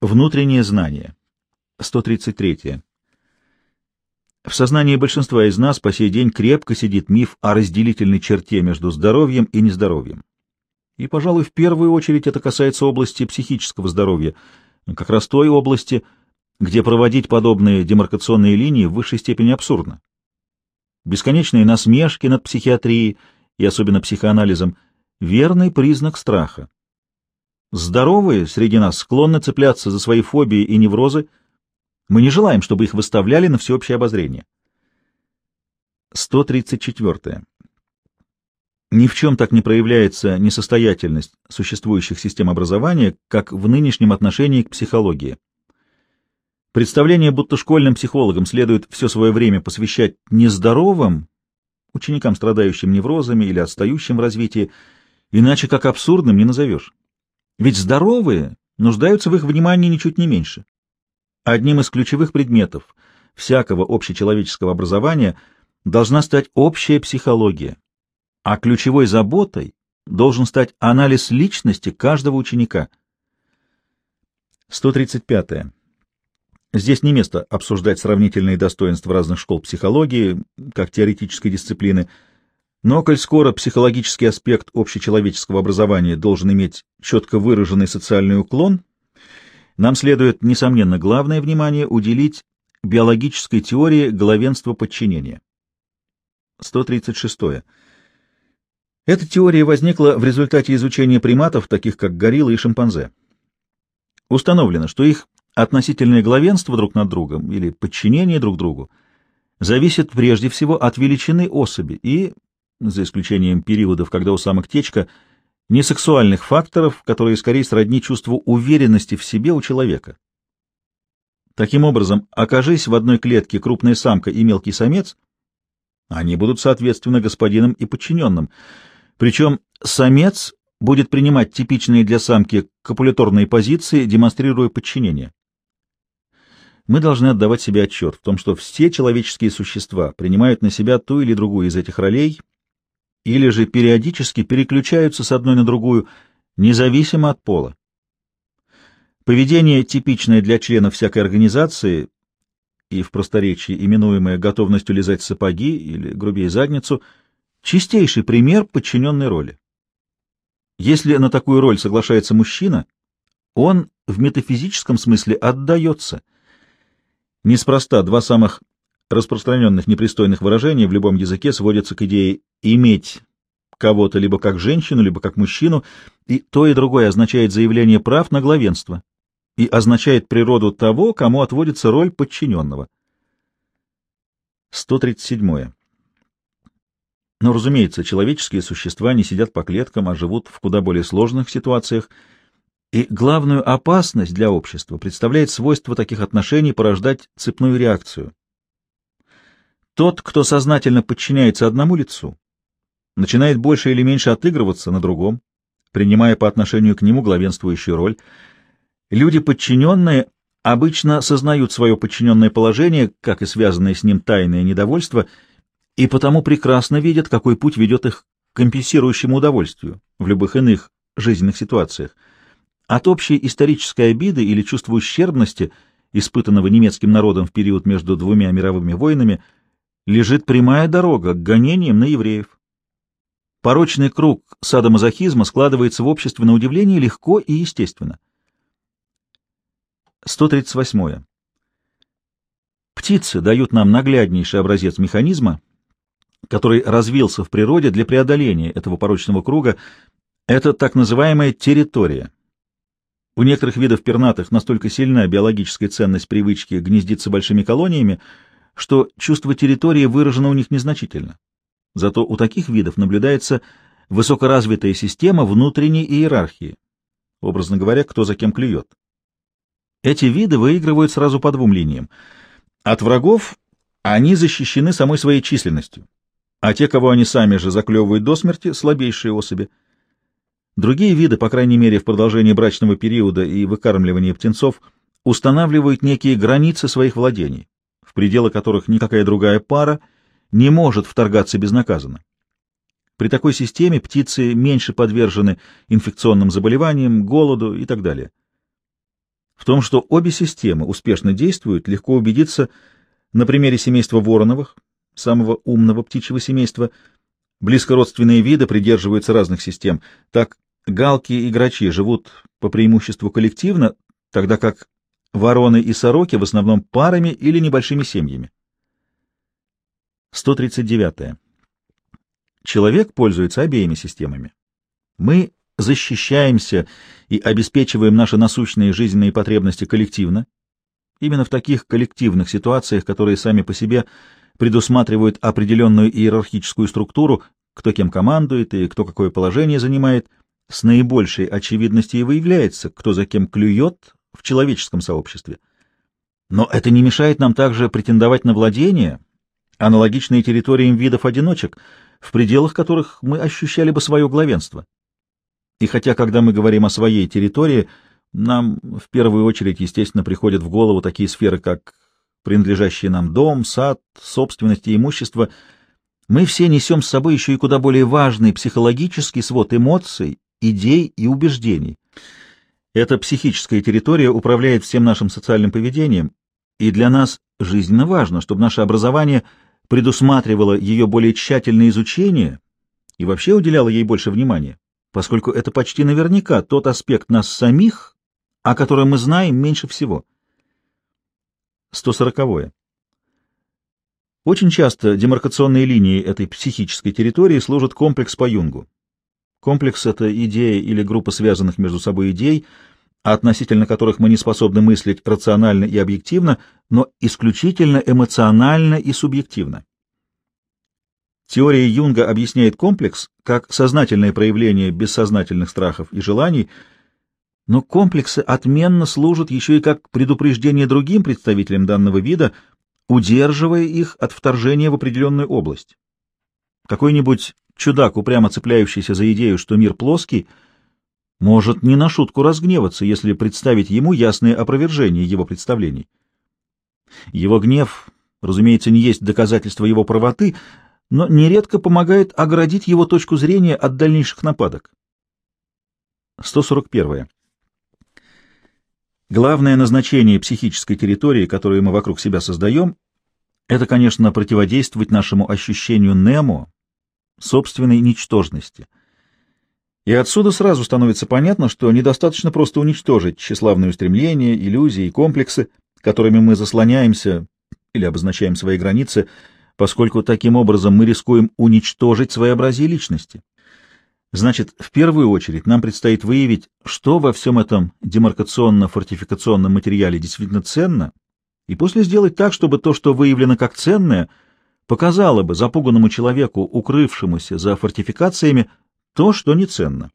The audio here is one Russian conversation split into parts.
Внутреннее знание. 133. В сознании большинства из нас по сей день крепко сидит миф о разделительной черте между здоровьем и нездоровьем. И, пожалуй, в первую очередь это касается области психического здоровья, как раз той области, где проводить подобные демаркационные линии в высшей степени абсурдно. Бесконечные насмешки над психиатрией и особенно психоанализом — верный признак страха. Здоровые среди нас склонны цепляться за свои фобии и неврозы, мы не желаем, чтобы их выставляли на всеобщее обозрение. 134. Ни в чем так не проявляется несостоятельность существующих систем образования, как в нынешнем отношении к психологии. Представление, будто школьным психологам следует все свое время посвящать нездоровым, ученикам, страдающим неврозами или отстающим в развитии, иначе как абсурдным не назовешь. Ведь здоровые нуждаются в их внимании ничуть не меньше. Одним из ключевых предметов всякого общечеловеческого образования должна стать общая психология, а ключевой заботой должен стать анализ личности каждого ученика. 135. Здесь не место обсуждать сравнительные достоинства разных школ психологии, как теоретической дисциплины, но, коль скоро психологический аспект общечеловеческого образования должен иметь четко выраженный социальный уклон, нам следует, несомненно, главное внимание уделить биологической теории главенства подчинения. 136. Эта теория возникла в результате изучения приматов, таких как гориллы и шимпанзе. Установлено, что их относительное главенство друг над другом или подчинение друг другу зависит прежде всего от величины особи и, за исключением периодов, когда у самок течка, не сексуальных факторов, которые скорее сродни чувству уверенности в себе у человека. Таким образом, окажись в одной клетке крупная самка и мелкий самец, они будут соответственно господином и подчиненным — причем самец будет принимать типичные для самки копуляторные позиции, демонстрируя подчинение. Мы должны отдавать себе отчет в том, что все человеческие существа принимают на себя ту или другую из этих ролей или же периодически переключаются с одной на другую, независимо от пола. Поведение, типичное для членов всякой организации и в просторечии именуемое готовностью лизать сапоги или грубее задницу – Чистейший пример подчиненной роли. Если на такую роль соглашается мужчина, он в метафизическом смысле отдается. Неспроста два самых распространенных непристойных выражения в любом языке сводятся к идее «иметь» кого-то либо как женщину, либо как мужчину, и то и другое означает заявление прав на главенство и означает природу того, кому отводится роль подчиненного. 137. Но, разумеется, человеческие существа не сидят по клеткам, а живут в куда более сложных ситуациях, и главную опасность для общества представляет свойство таких отношений порождать цепную реакцию. Тот, кто сознательно подчиняется одному лицу, начинает больше или меньше отыгрываться на другом, принимая по отношению к нему главенствующую роль. Люди подчиненные обычно сознают свое подчиненное положение, как и связанное с ним тайное недовольство — и потому прекрасно видят, какой путь ведет их к компенсирующему удовольствию в любых иных жизненных ситуациях. От общей исторической обиды или чувства ущербности, испытанного немецким народом в период между двумя мировыми войнами, лежит прямая дорога к гонениям на евреев. Порочный круг садомазохизма складывается в обществе на удивление легко и естественно. 138. Птицы дают нам нагляднейший образец механизма, который развился в природе для преодоления этого порочного круга, это так называемая территория. У некоторых видов пернатых настолько сильна биологическая ценность привычки гнездиться большими колониями, что чувство территории выражено у них незначительно. Зато у таких видов наблюдается высокоразвитая система внутренней иерархии, образно говоря, кто за кем клюет. Эти виды выигрывают сразу по двум линиям. От врагов они защищены самой своей численностью, а те, кого они сами же заклевывают до смерти, слабейшие особи. Другие виды, по крайней мере в продолжении брачного периода и выкармливания птенцов, устанавливают некие границы своих владений, пределы которых никакая другая пара не может вторгаться безнаказанно. При такой системе птицы меньше подвержены инфекционным заболеваниям, голоду и так далее. В том, что обе системы успешно действуют, легко убедиться на примере семейства Вороновых, самого умного птичьего семейства. Близкородственные виды придерживаются разных систем. Так, галки и грачи живут по преимуществу коллективно, тогда как вороны и сороки в основном парами или небольшими семьями. 139. Человек пользуется обеими системами. Мы защищаемся и обеспечиваем наши насущные жизненные потребности коллективно, именно в таких коллективных ситуациях, которые сами по себе предусматривают определенную иерархическую структуру, кто кем командует и кто какое положение занимает, с наибольшей очевидностью и выявляется, кто за кем клюет в человеческом сообществе. Но это не мешает нам также претендовать на владение, аналогичные территориям видов-одиночек, в пределах которых мы ощущали бы свое главенство. И хотя, когда мы говорим о своей территории, нам в первую очередь, естественно, приходят в голову такие сферы, как принадлежащие нам дом, сад, собственность и имущество, мы все несем с собой еще и куда более важный психологический свод эмоций, идей и убеждений. Эта психическая территория управляет всем нашим социальным поведением, и для нас жизненно важно, чтобы наше образование предусматривало ее более тщательное изучение и вообще уделяло ей больше внимания поскольку это почти наверняка тот аспект нас самих, о котором мы знаем меньше всего. 140. -е. Очень часто демаркационные линии этой психической территории служат комплекс по Юнгу. Комплекс — это идея или группа связанных между собой идей, относительно которых мы не способны мыслить рационально и объективно, но исключительно эмоционально и субъективно. Теория Юнга объясняет комплекс как сознательное проявление бессознательных страхов и желаний, но комплексы отменно служат еще и как предупреждение другим представителям данного вида, удерживая их от вторжения в определенную область. Какой-нибудь чудак, упрямо цепляющийся за идею, что мир плоский, может не на шутку разгневаться, если представить ему ясное опровержение его представлений. Его гнев, разумеется, не есть доказательство его правоты, но нередко помогает оградить его точку зрения от дальнейших нападок. 141. Главное назначение психической территории, которую мы вокруг себя создаем, это, конечно, противодействовать нашему ощущению немо, собственной ничтожности. И отсюда сразу становится понятно, что недостаточно просто уничтожить тщеславные устремления, иллюзии и комплексы, которыми мы заслоняемся или обозначаем свои границы – поскольку таким образом мы рискуем уничтожить своеобразие личности. Значит, в первую очередь нам предстоит выявить, что во всем этом демаркационно-фортификационном материале действительно ценно, и после сделать так, чтобы то, что выявлено как ценное, показало бы запуганному человеку, укрывшемуся за фортификациями, то, что не ценно.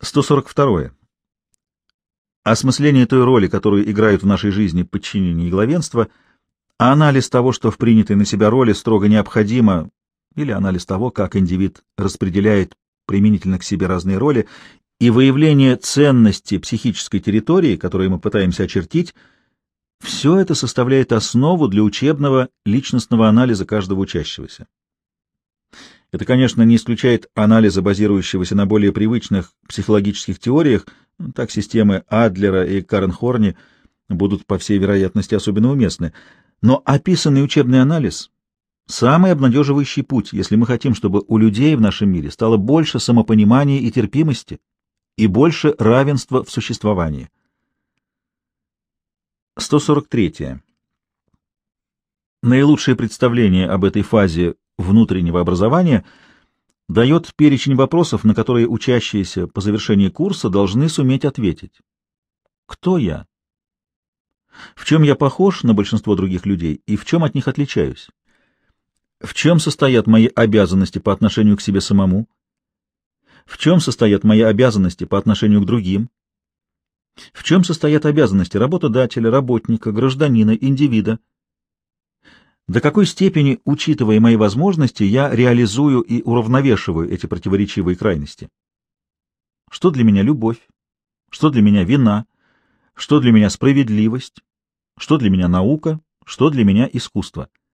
142. Осмысление той роли, которую играют в нашей жизни подчинение и главенство – а анализ того, что в принятой на себя роли строго необходимо, или анализ того, как индивид распределяет применительно к себе разные роли, и выявление ценности психической территории, которую мы пытаемся очертить, все это составляет основу для учебного личностного анализа каждого учащегося. Это, конечно, не исключает анализа, базирующегося на более привычных психологических теориях, так системы Адлера и Каренхорни будут, по всей вероятности, особенно уместны, но описанный учебный анализ — самый обнадеживающий путь, если мы хотим, чтобы у людей в нашем мире стало больше самопонимания и терпимости и больше равенства в существовании. 143. Наилучшее представление об этой фазе внутреннего образования дает перечень вопросов, на которые учащиеся по завершении курса должны суметь ответить. Кто я? В чем я похож на большинство других людей и в чем от них отличаюсь? В чем состоят мои обязанности по отношению к себе самому? В чем состоят мои обязанности по отношению к другим? В чем состоят обязанности работодателя, работника, гражданина, индивида? До какой степени, учитывая мои возможности, я реализую и уравновешиваю эти противоречивые крайности? Что для меня любовь? Что для меня вина? Что для меня справедливость? Что для меня наука? Что для меня искусство?